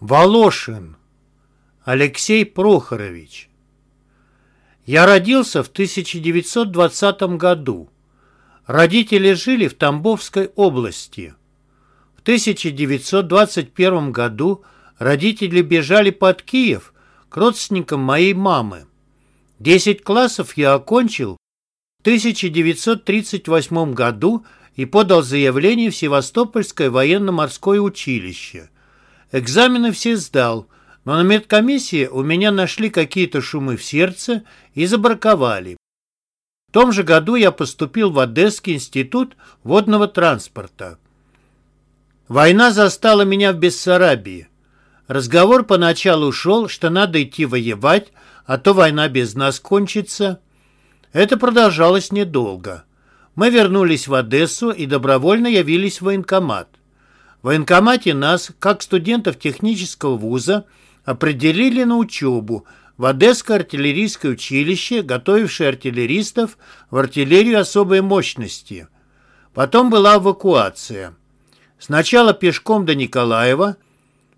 Волошин Алексей Прохорович Я родился в 1920 году. Родители жили в Тамбовской области. В 1921 году родители бежали под Киев к родственникам моей мамы. Десять классов я окончил в 1938 году и подал заявление в Севастопольское военно-морское училище – Экзамены все сдал, но на медкомиссии у меня нашли какие-то шумы в сердце и забраковали. В том же году я поступил в Одесский институт водного транспорта. Война застала меня в Бессарабии. Разговор поначалу шел, что надо идти воевать, а то война без нас кончится. Это продолжалось недолго. Мы вернулись в Одессу и добровольно явились в военкомат. В военкомате нас, как студентов технического вуза, определили на учебу в Одесское артиллерийское училище, готовившее артиллеристов в артиллерию особой мощности. Потом была эвакуация. Сначала пешком до Николаева,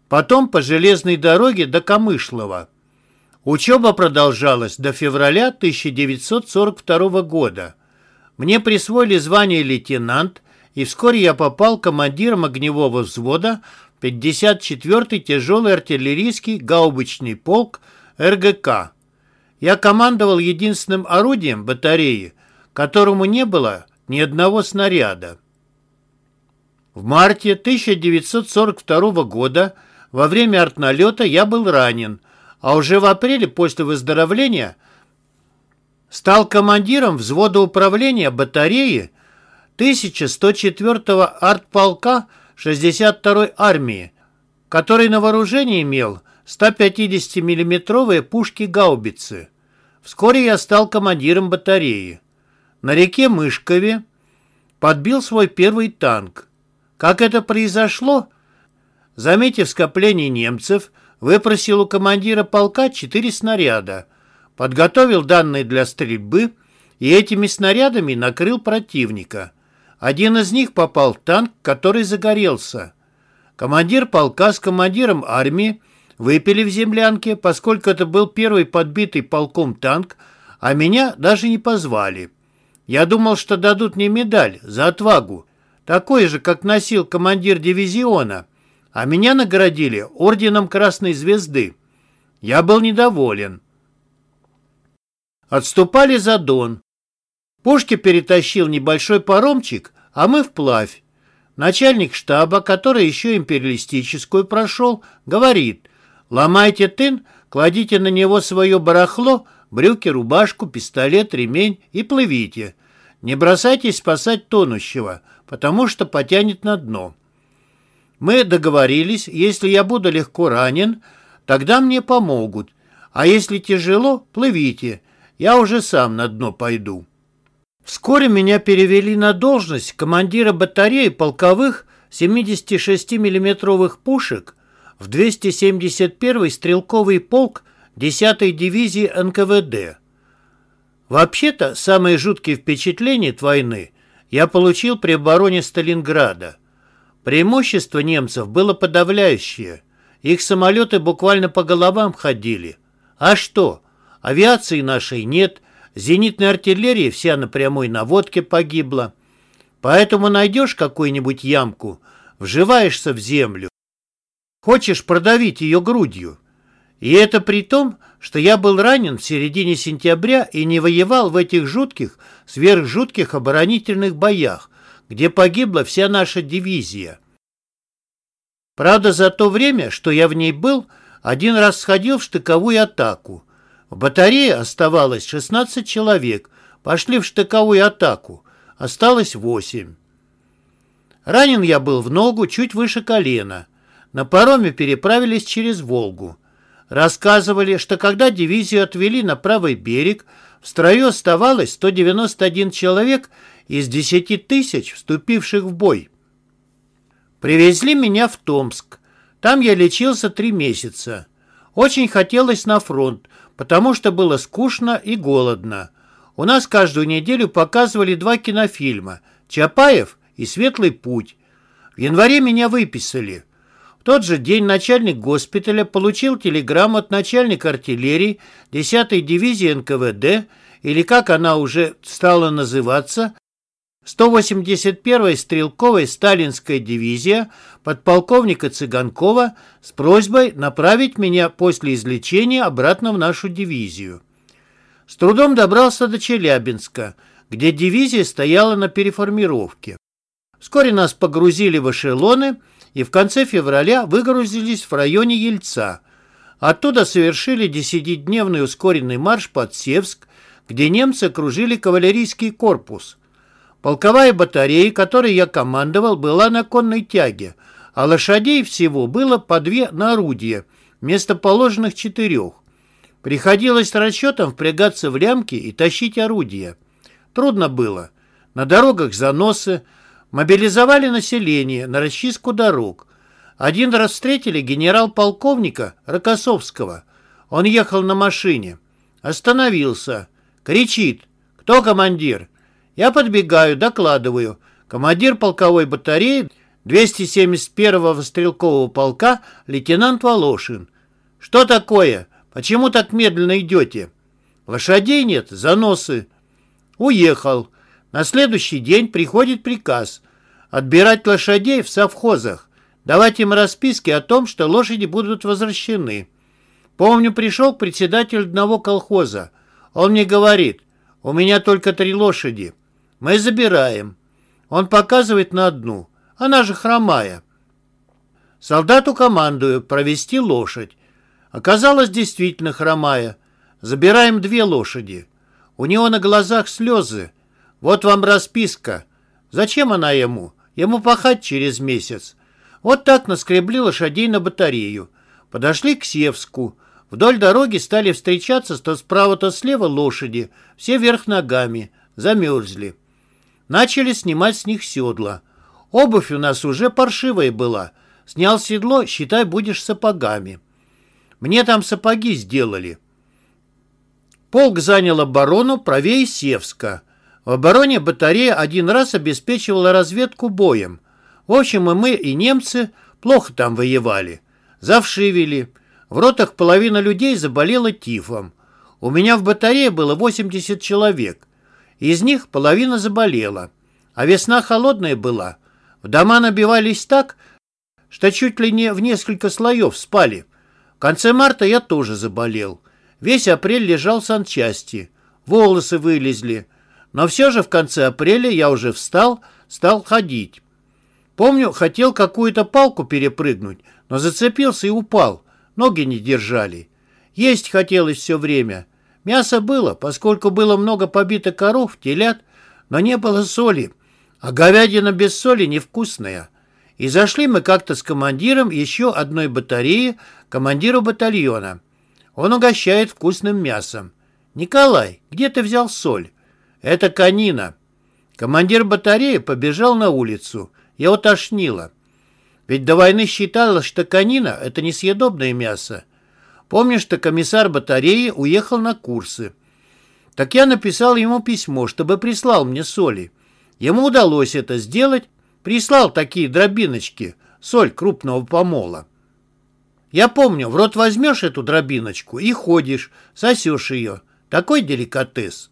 потом по железной дороге до Камышлова. Учеба продолжалась до февраля 1942 года. Мне присвоили звание лейтенант и вскоре я попал командиром огневого взвода 54-й тяжелый артиллерийский гаубичный полк РГК. Я командовал единственным орудием батареи, которому не было ни одного снаряда. В марте 1942 года во время артналета я был ранен, а уже в апреле после выздоровления стал командиром взвода управления батареи 1104-го артполка 62-й армии, который на вооружении имел 150 миллиметровые пушки-гаубицы. Вскоре я стал командиром батареи. На реке Мышкове подбил свой первый танк. Как это произошло? Заметив скопление немцев, выпросил у командира полка четыре снаряда, подготовил данные для стрельбы и этими снарядами накрыл противника – один из них попал в танк, который загорелся. Командир полка с командиром армии выпили в землянке, поскольку это был первый подбитый полком танк, а меня даже не позвали. Я думал, что дадут мне медаль за отвагу, такой же, как носил командир дивизиона, а меня наградили орденом Красной Звезды. Я был недоволен. Отступали за Дон. Пушки перетащил небольшой паромчик, а мы вплавь. Начальник штаба, который еще империалистическую прошел, говорит, ломайте тын, кладите на него свое барахло, брюки, рубашку, пистолет, ремень и плывите. Не бросайтесь спасать тонущего, потому что потянет на дно. Мы договорились, если я буду легко ранен, тогда мне помогут, а если тяжело, плывите, я уже сам на дно пойду. Вскоре меня перевели на должность командира батареи полковых 76 миллиметровых пушек в 271-й стрелковый полк 10-й дивизии НКВД. Вообще-то, самые жуткие впечатления от войны я получил при обороне Сталинграда. Преимущество немцев было подавляющее. Их самолеты буквально по головам ходили. А что? Авиации нашей нет – Зенитная артиллерия вся на прямой наводке погибла. Поэтому найдешь какую-нибудь ямку, вживаешься в землю. Хочешь продавить ее грудью. И это при том, что я был ранен в середине сентября и не воевал в этих жутких, сверхжутких оборонительных боях, где погибла вся наша дивизия. Правда, за то время, что я в ней был, один раз сходил в штыковую атаку – в батарее оставалось 16 человек, пошли в штыковую атаку, осталось 8. Ранен я был в ногу чуть выше колена. На пароме переправились через Волгу. Рассказывали, что когда дивизию отвели на правый берег, в строю оставалось 191 человек из 10 тысяч, вступивших в бой. Привезли меня в Томск. Там я лечился три месяца. Очень хотелось на фронт, потому что было скучно и голодно. У нас каждую неделю показывали два кинофильма «Чапаев» и «Светлый путь». В январе меня выписали. В тот же день начальник госпиталя получил телеграмму от начальника артиллерии 10-й дивизии НКВД, или как она уже стала называться, 181-я стрелковая сталинская дивизия подполковника Цыганкова с просьбой направить меня после излечения обратно в нашу дивизию. С трудом добрался до Челябинска, где дивизия стояла на переформировке. Вскоре нас погрузили в эшелоны и в конце февраля выгрузились в районе Ельца. Оттуда совершили десятидневный ускоренный марш под Севск, где немцы окружили кавалерийский корпус. Полковая батарея, которой я командовал, была на конной тяге, а лошадей всего было по две на орудие, вместо положенных четырех. Приходилось с расчетом впрягаться в лямки и тащить орудия. Трудно было. На дорогах заносы, мобилизовали население на расчистку дорог. Один раз встретили генерал-полковника Рокоссовского. Он ехал на машине. Остановился. Кричит. «Кто командир?» Я подбегаю, докладываю. Командир полковой батареи 271-го стрелкового полка лейтенант Волошин. «Что такое? Почему так медленно идете?» «Лошадей нет, заносы». «Уехал. На следующий день приходит приказ отбирать лошадей в совхозах, давать им расписки о том, что лошади будут возвращены. Помню, пришел председатель одного колхоза. Он мне говорит, у меня только три лошади. Мы забираем. Он показывает на одну. Она же хромая. Солдату командую провести лошадь. Оказалось действительно хромая. Забираем две лошади. У него на глазах слезы. Вот вам расписка. Зачем она ему? Ему пахать через месяц. Вот так наскребли лошадей на батарею. Подошли к Севску. Вдоль дороги стали встречаться то справа, то слева лошади. Все вверх ногами. Замерзли. Начали снимать с них седла. Обувь у нас уже паршивая была. Снял седло, считай, будешь сапогами. Мне там сапоги сделали. Полк занял оборону правее Севска. В обороне батарея один раз обеспечивала разведку боем. В общем, и мы, и немцы плохо там воевали. Завшивели. В ротах половина людей заболела тифом. У меня в батарее было 80 человек. Из них половина заболела. А весна холодная была. В дома набивались так, что чуть ли не в несколько слоев спали. В конце марта я тоже заболел. Весь апрель лежал в санчасти. Волосы вылезли. Но все же в конце апреля я уже встал, стал ходить. Помню, хотел какую-то палку перепрыгнуть, но зацепился и упал. Ноги не держали. Есть хотелось все время. Мясо было, поскольку было много побитых коров, телят, но не было соли. А говядина без соли невкусная. И зашли мы как-то с командиром еще одной батареи, командиру батальона. Он угощает вкусным мясом. «Николай, где ты взял соль?» «Это конина». Командир батареи побежал на улицу. Его тошнило. Ведь до войны считалось, что конина – это несъедобное мясо. Помнишь, что комиссар батареи уехал на курсы. Так я написал ему письмо, чтобы прислал мне соли. Ему удалось это сделать. Прислал такие дробиночки, соль крупного помола. Я помню, в рот возьмешь эту дробиночку и ходишь, сосешь ее. Такой деликатес.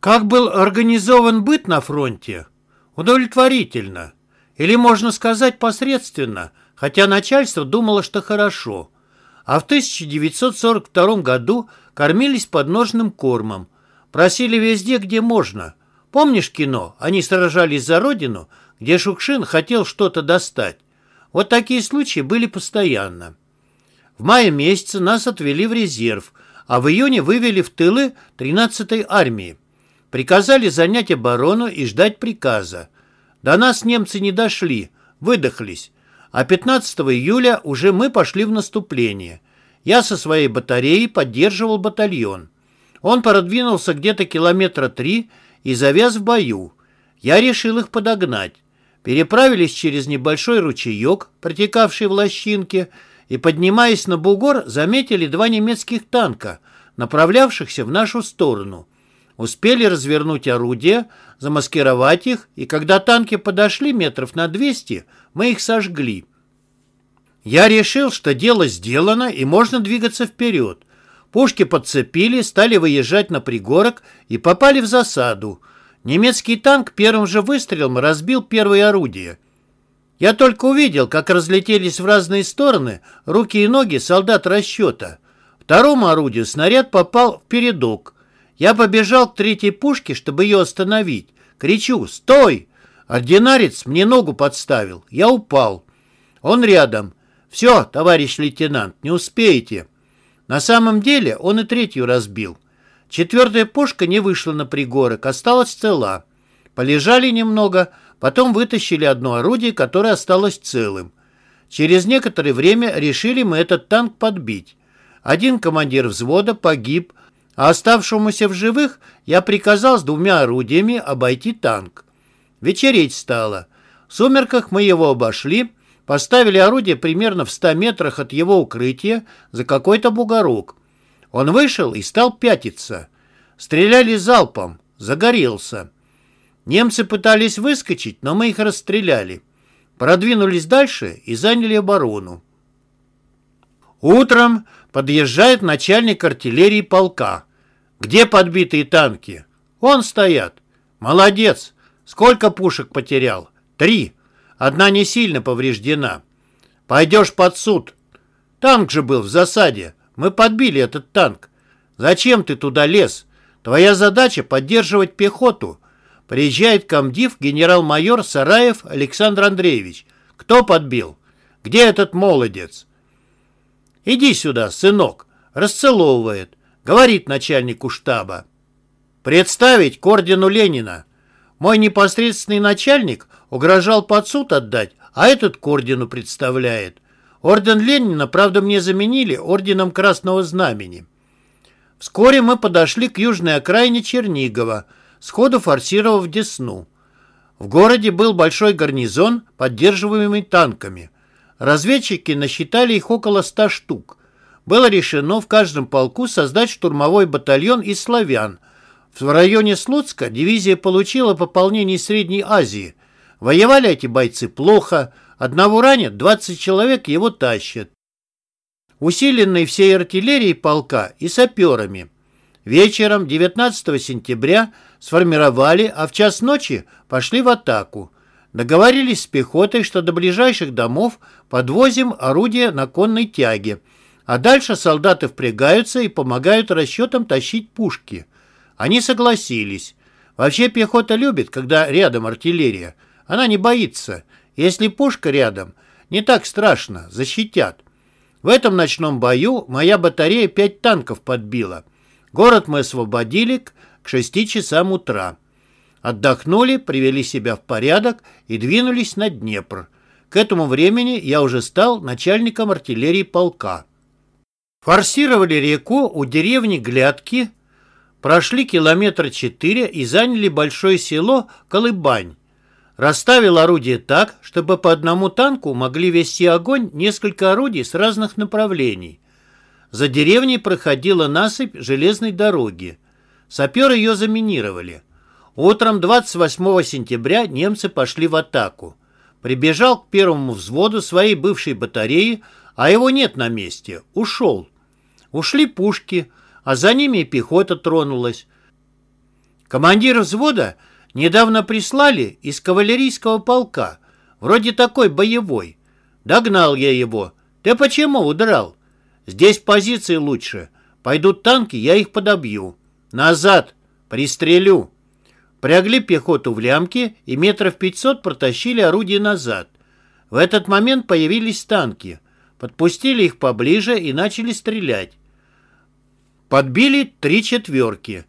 Как был организован быт на фронте? Удовлетворительно. Или, можно сказать, посредственно, хотя начальство думало, что хорошо. А в 1942 году кормились подножным кормом. Просили везде, где можно. Помнишь кино «Они сражались за Родину», где Шукшин хотел что-то достать? Вот такие случаи были постоянно. В мае месяце нас отвели в резерв, а в июне вывели в тылы 13-й армии. Приказали занять оборону и ждать приказа. До нас немцы не дошли, выдохлись. А 15 июля уже мы пошли в наступление. Я со своей батареей поддерживал батальон. Он продвинулся где-то километра три и завяз в бою. Я решил их подогнать. Переправились через небольшой ручеек, протекавший в лощинке, и, поднимаясь на бугор, заметили два немецких танка, направлявшихся в нашу сторону. Успели развернуть орудия, замаскировать их, и когда танки подошли метров на 200, мы их сожгли. Я решил, что дело сделано и можно двигаться вперед. Пушки подцепили, стали выезжать на пригорок и попали в засаду. Немецкий танк первым же выстрелом разбил первое орудие. Я только увидел, как разлетелись в разные стороны руки и ноги солдат расчета. Второму орудию снаряд попал в передок. Я побежал к третьей пушке, чтобы ее остановить. Кричу «Стой!» Ординарец мне ногу подставил. Я упал. Он рядом. «Все, товарищ лейтенант, не успеете». На самом деле он и третью разбил. Четвертая пушка не вышла на пригорок, осталась цела. Полежали немного, потом вытащили одно орудие, которое осталось целым. Через некоторое время решили мы этот танк подбить. Один командир взвода погиб, а оставшемуся в живых я приказал с двумя орудиями обойти танк. Вечереть стало. В сумерках мы его обошли, поставили орудие примерно в 100 метрах от его укрытия за какой-то бугорок. Он вышел и стал пятиться. Стреляли залпом, загорелся. Немцы пытались выскочить, но мы их расстреляли. Продвинулись дальше и заняли оборону. Утром подъезжает начальник артиллерии полка. Где подбитые танки? Он стоят. Молодец. Сколько пушек потерял? Три. Одна не сильно повреждена. Пойдешь под суд. Танк же был в засаде. Мы подбили этот танк. Зачем ты туда лез? Твоя задача поддерживать пехоту. Приезжает комдив генерал-майор Сараев Александр Андреевич. Кто подбил? Где этот молодец? Иди сюда, сынок. Расцеловывает. Говорит начальнику штаба. Представить к ордену Ленина. Мой непосредственный начальник угрожал под суд отдать, а этот к ордену представляет. Орден Ленина, правда, мне заменили орденом Красного Знамени. Вскоре мы подошли к южной окраине Чернигова, сходу форсировав Десну. В городе был большой гарнизон, поддерживаемый танками. Разведчики насчитали их около ста штук. Было решено в каждом полку создать штурмовой батальон из славян. В районе Слуцка дивизия получила пополнение Средней Азии. Воевали эти бойцы плохо. Одного ранят, 20 человек его тащат усиленный всей артиллерией полка и саперами. Вечером 19 сентября сформировали, а в час ночи пошли в атаку. Договорились с пехотой, что до ближайших домов подвозим орудия на конной тяге, а дальше солдаты впрягаются и помогают расчетам тащить пушки. Они согласились. Вообще пехота любит, когда рядом артиллерия. Она не боится. Если пушка рядом, не так страшно, защитят. В этом ночном бою моя батарея пять танков подбила. Город мы освободили к шести часам утра. Отдохнули, привели себя в порядок и двинулись на Днепр. К этому времени я уже стал начальником артиллерии полка. Форсировали реку у деревни Глядки, прошли километра четыре и заняли большое село Колыбань. Расставил орудие так, чтобы по одному танку могли вести огонь несколько орудий с разных направлений. За деревней проходила насыпь железной дороги. Саперы ее заминировали. Утром 28 сентября немцы пошли в атаку. Прибежал к первому взводу своей бывшей батареи, а его нет на месте. Ушел. Ушли пушки, а за ними и пехота тронулась. Командир взвода Недавно прислали из кавалерийского полка. Вроде такой боевой. Догнал я его. Ты почему удрал? Здесь позиции лучше. Пойдут танки, я их подобью. Назад. Пристрелю. Прягли пехоту в лямки и метров пятьсот протащили орудие назад. В этот момент появились танки. Подпустили их поближе и начали стрелять. Подбили три четверки.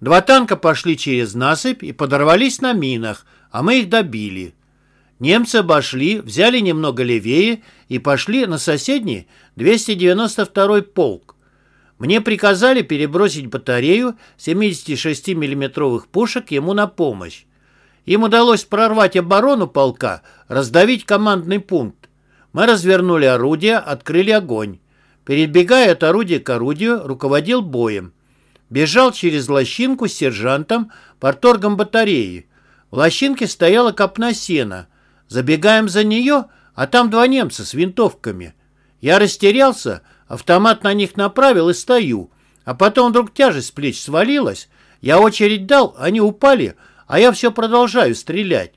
Два танка пошли через насыпь и подорвались на минах, а мы их добили. Немцы обошли, взяли немного левее и пошли на соседний 292-й полк. Мне приказали перебросить батарею 76 миллиметровых пушек ему на помощь. Им удалось прорвать оборону полка, раздавить командный пункт. Мы развернули орудия, открыли огонь. Перебегая от орудия к орудию, руководил боем. Бежал через лощинку с сержантом, порторгом батареи. В лощинке стояла копна сена. Забегаем за нее, а там два немца с винтовками. Я растерялся, автомат на них направил и стою, а потом вдруг тяжесть с плеч свалилась, я очередь дал, они упали, а я все продолжаю стрелять.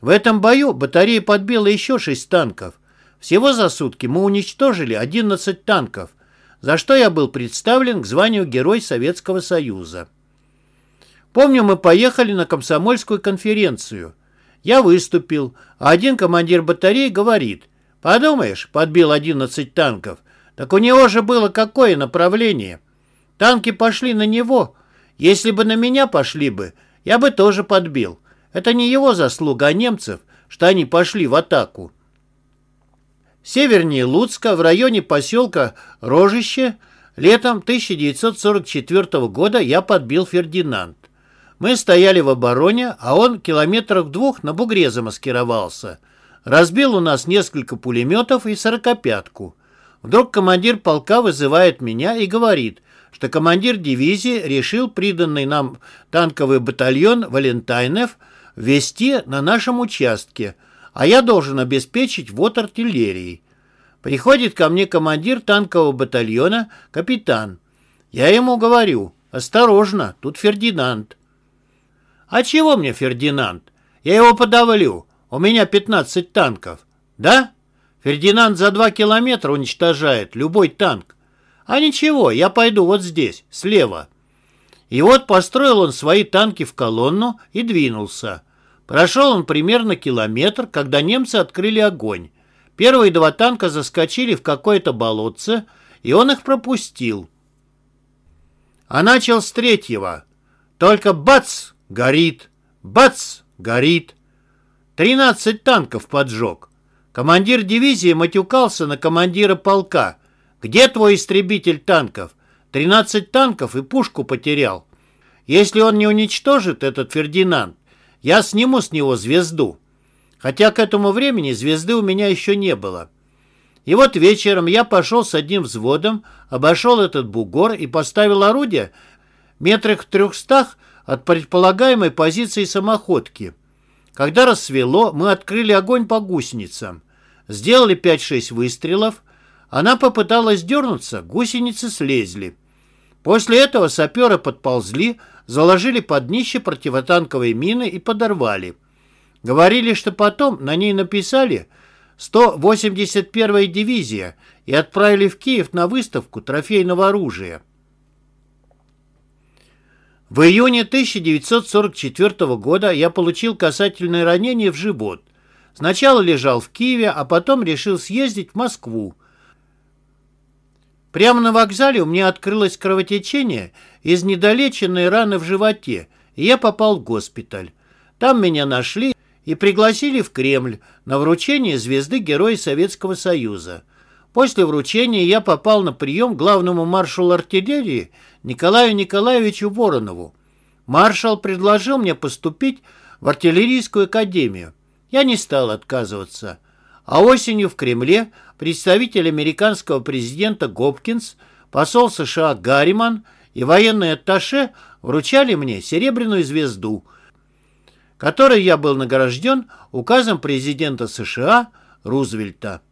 В этом бою батарея подбила еще шесть танков. Всего за сутки мы уничтожили 11 танков, за что я был представлен к званию Герой Советского Союза. Помню, мы поехали на комсомольскую конференцию. Я выступил, а один командир батареи говорит, подумаешь, подбил 11 танков, так у него же было какое направление? Танки пошли на него. Если бы на меня пошли бы, я бы тоже подбил. Это не его заслуга, а немцев, что они пошли в атаку. Севернее Луцка, в районе поселка Рожище, летом 1944 года я подбил Фердинанд. Мы стояли в обороне, а он километров двух на бугре замаскировался. Разбил у нас несколько пулеметов и сорокопятку. Вдруг командир полка вызывает меня и говорит, что командир дивизии решил приданный нам танковый батальон Валентайнов вести на нашем участке – а я должен обеспечить вот артиллерией. Приходит ко мне командир танкового батальона, капитан. Я ему говорю, осторожно, тут Фердинанд. А чего мне Фердинанд? Я его подавлю, у меня 15 танков. Да? Фердинанд за два километра уничтожает любой танк. А ничего, я пойду вот здесь, слева. И вот построил он свои танки в колонну и двинулся. Прошел он примерно километр, когда немцы открыли огонь. Первые два танка заскочили в какое-то болотце, и он их пропустил. А начал с третьего. Только бац! Горит! Бац! Горит! Тринадцать танков поджег. Командир дивизии матюкался на командира полка. «Где твой истребитель танков? Тринадцать танков и пушку потерял. Если он не уничтожит этот Фердинанд, я сниму с него звезду. Хотя к этому времени звезды у меня еще не было. И вот вечером я пошел с одним взводом, обошел этот бугор и поставил орудие метрах в трехстах от предполагаемой позиции самоходки. Когда рассвело, мы открыли огонь по гусеницам. Сделали 5-6 выстрелов. Она попыталась дернуться, гусеницы слезли. После этого саперы подползли, заложили под днище противотанковые мины и подорвали. Говорили, что потом на ней написали 181-я дивизия и отправили в Киев на выставку трофейного оружия. В июне 1944 года я получил касательное ранение в живот. Сначала лежал в Киеве, а потом решил съездить в Москву. Прямо на вокзале у меня открылось кровотечение из недолеченной раны в животе, и я попал в госпиталь. Там меня нашли и пригласили в Кремль на вручение звезды Героя Советского Союза. После вручения я попал на прием главному маршалу артиллерии Николаю Николаевичу Воронову. Маршал предложил мне поступить в артиллерийскую академию. Я не стал отказываться. А осенью в Кремле представитель американского президента Гопкинс, посол США Гарриман и военный атташе вручали мне серебряную звезду, которой я был награжден указом президента США Рузвельта.